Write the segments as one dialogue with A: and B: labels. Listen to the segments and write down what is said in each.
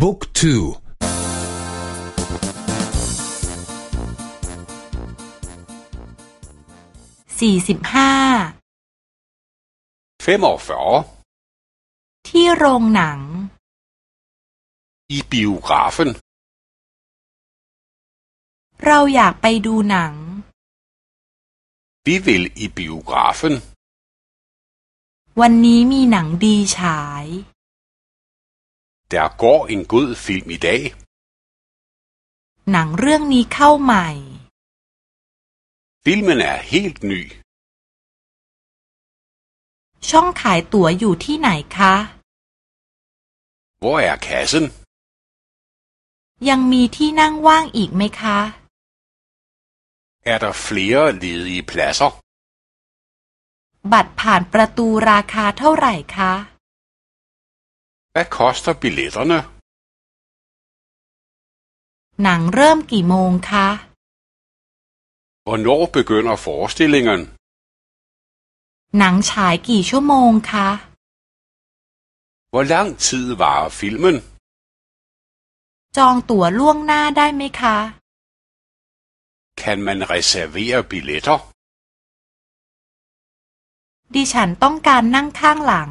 A: บุ๊กทู
B: สี่สิบห้าที่โรงหนัง
C: i biografen
B: เราอยากไปดูหนัง
C: Vi vil i biografen
B: วันนี้มีหนังดีฉาย
C: Der går en god film i dag
B: หนังเรื่องนี้เข้าใหม่
C: Filmen er helt ny
B: ช่องขายตั๋วอยู่ที่ไหนคะ
C: Hvor er kassen
B: ยังมีที่นั่งว่างอีกไหมคะ
C: Er der flere ledige pladser
B: บัตรผ่านประตูราคาเท่าไหร่คะ
C: Hvad koster billetterne
B: หนังเริ่มกี่โมงคะ
C: Hvornår begynder forestillingen
B: หนังฉายกี่ชั่วโมงคะ
C: Hvor lang tid varer filmen
B: จองตั๋วล่วงหน้าได้ไหมคะ
C: Kan man reservere billetter
B: ดิฉันต้องการนั่งข้างหลัง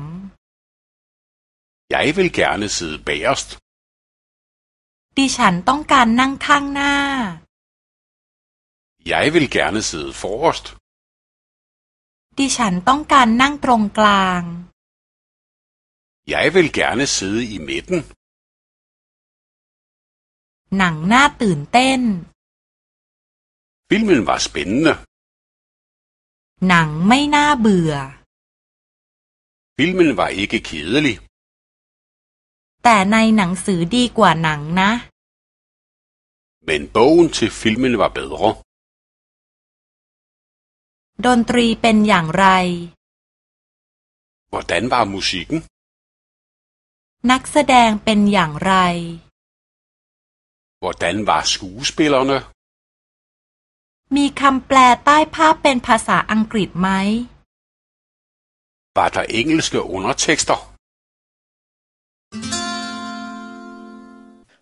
C: Jeg vil gerne sidde bagerst
B: ดิฉันต้องการนั่งข้างหน้า
C: Jeg vil gerne sidde forrest
B: ดิฉันต้องการนั่งตรงกลาง
C: Jeg vil gerne sidde i midten
B: หนังน่าตื่นเต้น
C: Filmen var spændende
B: หนังไม่น่าเบื่อ
C: Filmen var ikke kedelig
B: แต่ในหนังสือดีกว่าหนังนะ
C: Men bogen til filmen var bedre
B: ดนตรีเป็นอย่างไร
C: Hvordan var musikken
B: นักแสดงเป็นอย่างไร
C: Hvordan var skuespillerne
B: มีคำแปลใต้ภาพเป็นภาษาอังกฤษไหม
C: Var der engelske undertekster